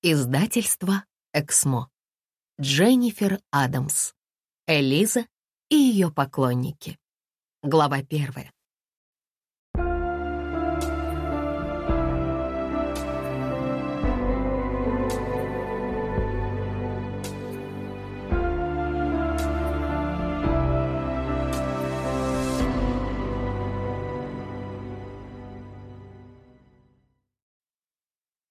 Издательство «Эксмо». Дженнифер Адамс. Элиза и ее поклонники. Глава первая.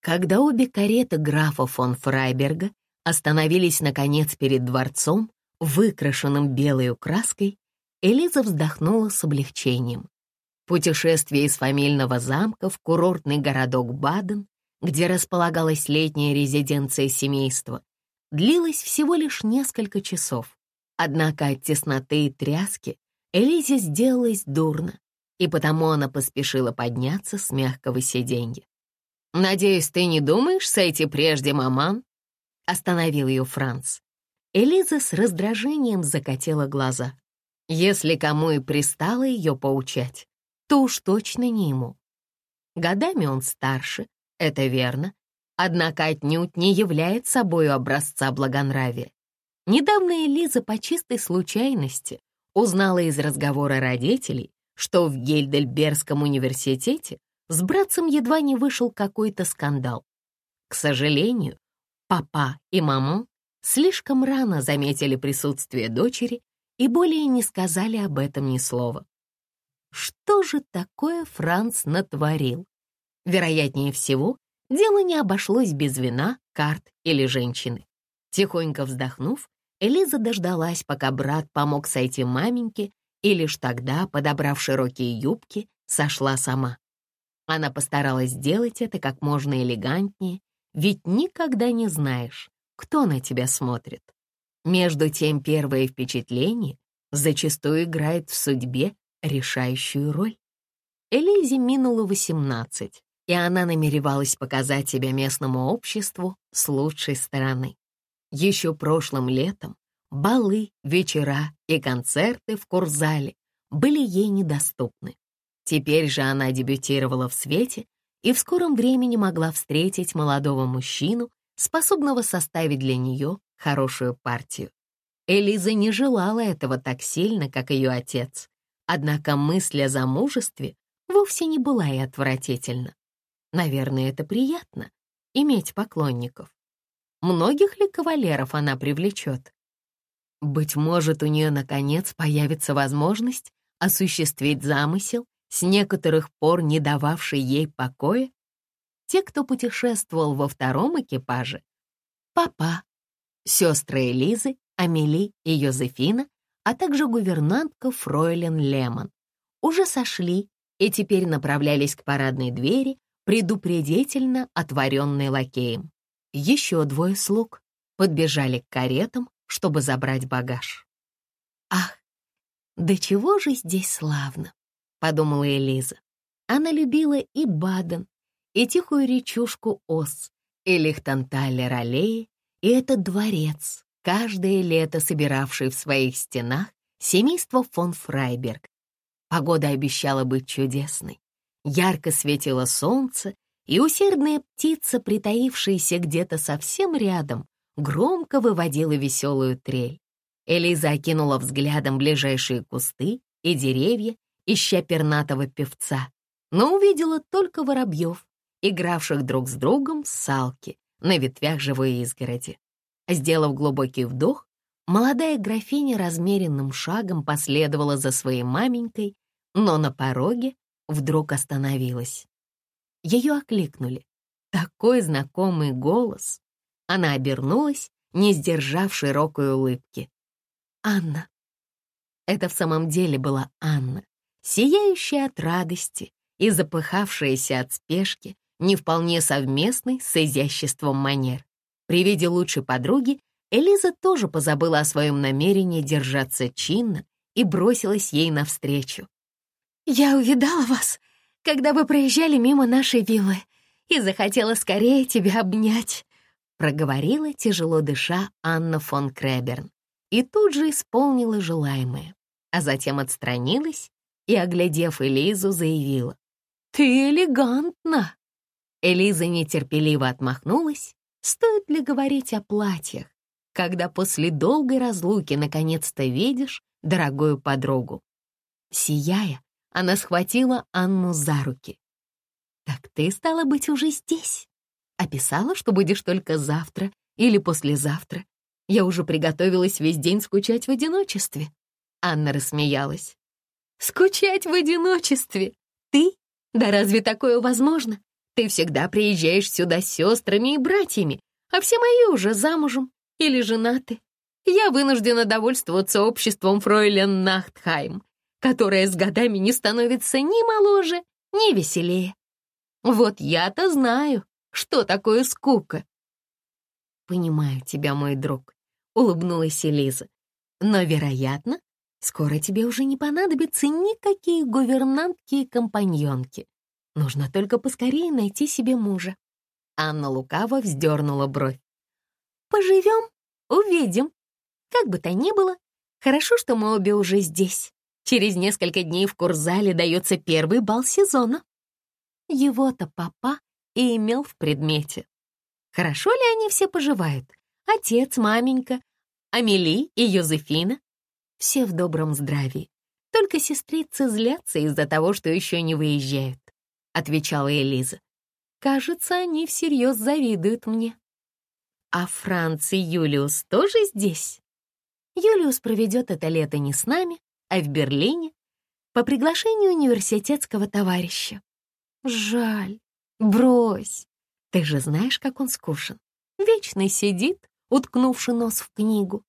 Когда обе кареты графа фон Фрайберга остановились, наконец, перед дворцом, выкрашенным белой краской, Элиза вздохнула с облегчением. Путешествие из фамильного замка в курортный городок Баден, где располагалась летняя резиденция семейства, длилось всего лишь несколько часов. Однако от тесноты и тряски Элизе сделалось дурно, и потому она поспешила подняться с мягкого сиденья. «Надеюсь, ты не думаешь сойти прежде, маман?» Остановил ее Франц. Элиза с раздражением закатила глаза. Если кому и пристало ее поучать, то уж точно не ему. Годами он старше, это верно, однако отнюдь не является собой образца благонравия. Недавно Элиза по чистой случайности узнала из разговора родителей, что в Гельдельбергском университете с братцем едва не вышел какой-то скандал. К сожалению, папа и мама слишком рано заметили присутствие дочери и более не сказали об этом ни слова. Что же такое Франц натворил? Вероятнее всего, дело не обошлось без вина, карт или женщины. Тихонько вздохнув, Элиза дождалась, пока брат помог сойти маменьке, и лишь тогда, подобрав широкие юбки, сошла сама. Она постаралась сделать это как можно элегантнее, ведь никогда не знаешь, кто на тебя смотрит. Между тем, первое впечатление зачастую играет в судьбе решающую роль. Элизе минуло 18, и она намеревалась показать себя местному обществу с лучшей стороны. Еще прошлым летом балы, вечера и концерты в Курзале были ей недоступны. Теперь же она дебютировала в свете и в скором времени могла встретить молодого мужчину, способного составить для нее хорошую партию. Элиза не желала этого так сильно, как ее отец, однако мысль о замужестве вовсе не была и отвратительна. Наверное, это приятно — иметь поклонников. Многих ли кавалеров она привлечет? Быть может, у нее, наконец, появится возможность осуществить замысел с некоторых пор не дававший ей покоя, те, кто путешествовал во втором экипаже, папа, сестры Элизы, Амели и Йозефина, а также гувернантка Фройлен Лемон, уже сошли и теперь направлялись к парадной двери, предупредительно отворенной лакеем. Еще двое слуг подбежали к каретам, чтобы забрать багаж. Ах, да чего же здесь славно! — подумала Элиза. Она любила и Баден, и тихую речушку Ос, и Лихтенталер-аллеи, и этот дворец, каждое лето собиравший в своих стенах семейство фон Фрайберг. Погода обещала быть чудесной. Ярко светило солнце, и усердная птица, притаившаяся где-то совсем рядом, громко выводила веселую трель. Элиза окинула взглядом ближайшие кусты и деревья ища пернатого певца, но увидела только воробьев, игравших друг с другом салки на ветвях живой изгороди. Сделав глубокий вдох, молодая графиня размеренным шагом последовала за своей маменькой, но на пороге вдруг остановилась. Ее окликнули. Такой знакомый голос. Она обернулась, не сдержав широкой улыбки. «Анна». Это в самом деле была Анна, сияющая от радости и запыхавшаяся от спешки, не вполне совместной с изяществом манер. При виде лучшей подруги Элиза тоже позабыла о своем намерении держаться чинно и бросилась ей навстречу. «Я увидала вас, когда вы проезжали мимо нашей виллы, и захотела скорее тебя обнять», проговорила, тяжело дыша, Анна фон Креберн, и тут же исполнила желаемое, а затем отстранилась и, оглядев Элизу, заявила. «Ты элегантна!» Элиза нетерпеливо отмахнулась, стоит ли говорить о платьях, когда после долгой разлуки наконец-то видишь дорогую подругу? Сияя, она схватила Анну за руки. «Так ты, стала быть, уже здесь. Описала, что будешь только завтра или послезавтра. Я уже приготовилась весь день скучать в одиночестве». Анна рассмеялась. «Скучать в одиночестве? Ты? Да разве такое возможно? Ты всегда приезжаешь сюда с сестрами и братьями, а все мои уже замужем или женаты. Я вынуждена довольствоваться обществом фройлен Нахтхайм, которая с годами не становится ни моложе, ни веселее. Вот я-то знаю, что такое скука. «Понимаю тебя, мой друг», — улыбнулась Элиза. «Но, вероятно, скоро тебе уже не понадобятся никакие гувернантки и компаньонки. Нужно только поскорее найти себе мужа». Анна лукаво вздернула бровь. «Поживем, увидим. Как бы то ни было, хорошо, что мы обе уже здесь. Через несколько дней в Курзале дается первый бал сезона. Его-то папа и имел в предмете. Хорошо ли они все поживают? Отец, маменька, Амели и Йозефина? Все в добром здравии. Только сестрицы злятся из-за того, что еще не выезжают, отвечала Элиза. Кажется, они всерьез завидуют мне. А Франц и Юлиус тоже здесь? Юлиус проведет это лето не с нами, а в Берлине по приглашению университетского товарища. Жаль. Брось. Ты же знаешь, как он скушен. Вечно сидит, уткнувши нос в книгу.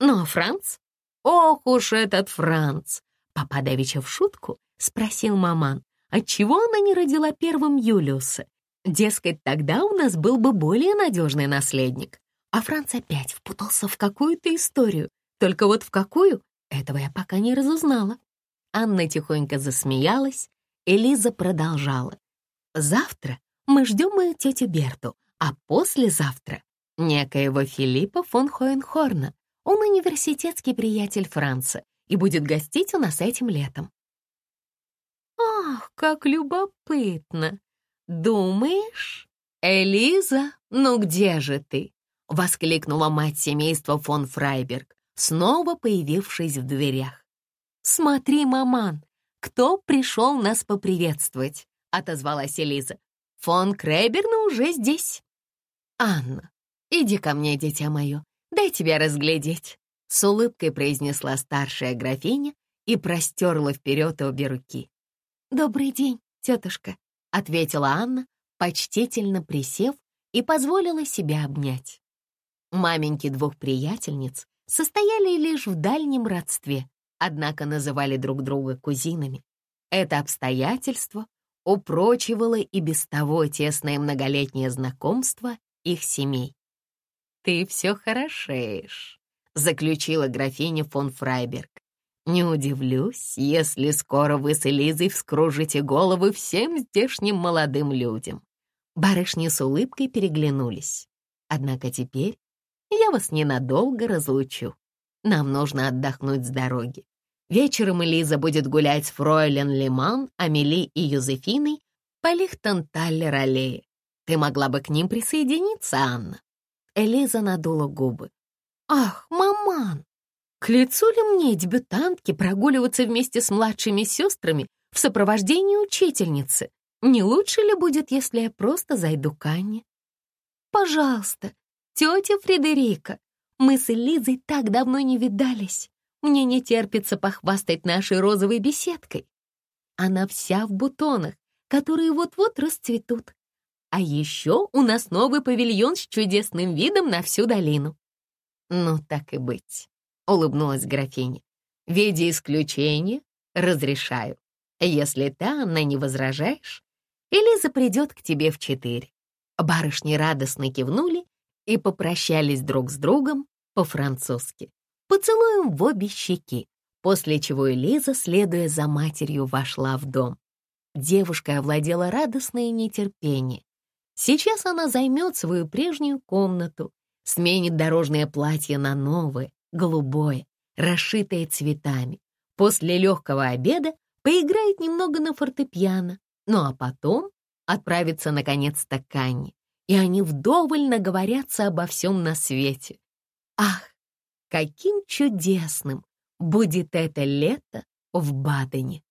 Ну, а Франц? Ох уж этот Франц! Папа Давича в шутку спросил маман, отчего она не родила первым Юлиуса. Дескать, тогда у нас был бы более надежный наследник. А Франц опять впутался в какую-то историю. Только вот в какую, этого я пока не разузнала. Анна тихонько засмеялась, Элиза продолжала. Завтра мы ждем мою тетю Берту, а послезавтра — некоего Филиппа фон Хоенхорна. Он университетский приятель Франца и будет гостить у нас этим летом. «Ах, как любопытно! Думаешь, Элиза, ну где же ты?» — воскликнула мать семейства фон Фрайберг, снова появившись в дверях. «Смотри, маман, кто пришел нас поприветствовать?» — отозвалась Элиза. «Фон Креберна уже здесь». «Анна, иди ко мне, дитя мое, дай тебя разглядеть», — с улыбкой произнесла старшая графиня и простерла вперед обе руки. «Добрый день, тетушка», — ответила Анна, почтительно присев и позволила себя обнять. Маменьки двух приятельниц состояли лишь в дальнем родстве, однако называли друг друга кузинами. Это обстоятельство упрочивало и без того тесное многолетнее знакомство их семей. «Ты все хорошеешь», — заключила графиня фон Фрайберг. «Не удивлюсь, если скоро вы с Элизой вскружите головы всем здешним молодым людям». Барышни с улыбкой переглянулись. Однако теперь я вас ненадолго разлучу. Нам нужно отдохнуть с дороги. Вечером Элиза будет гулять с фройлен Лиман, Амели и Юзефиной по Лихтенталлер-аллее. Ты могла бы к ним присоединиться, Анна?» Элиза надула губы. «Ах, маман! К лицу ли мне, дебютантке, прогуливаться вместе с младшими сестрами в сопровождении учительницы? Не лучше ли будет, если я просто зайду к Анне? Пожалуйста, тетя Фредерика, мы с Элизой так давно не видались. Мне не терпится похвастать нашей розовой беседкой. Она вся в бутонах, которые вот-вот расцветут. А еще у нас новый павильон с чудесным видом на всю долину. Ну, так и быть, — улыбнулась графиня. В виде исключения разрешаю. Если ты, Анна, не возражаешь, Элиза придет к тебе в четыре. Барышни радостно кивнули и попрощались друг с другом по-французски поцелуем в обе щеки, после чего Элиза, следуя за матерью, вошла в дом. Девушка овладела радостное нетерпение. Сейчас она займет свою прежнюю комнату, сменит дорожное платье на новое, голубое, расшитое цветами. После легкого обеда поиграет немного на фортепиано, ну а потом отправится наконец-то к Анне и они вдоволь наговорятся обо всем на свете. Ах, каким чудесным будет это лето в Бадене!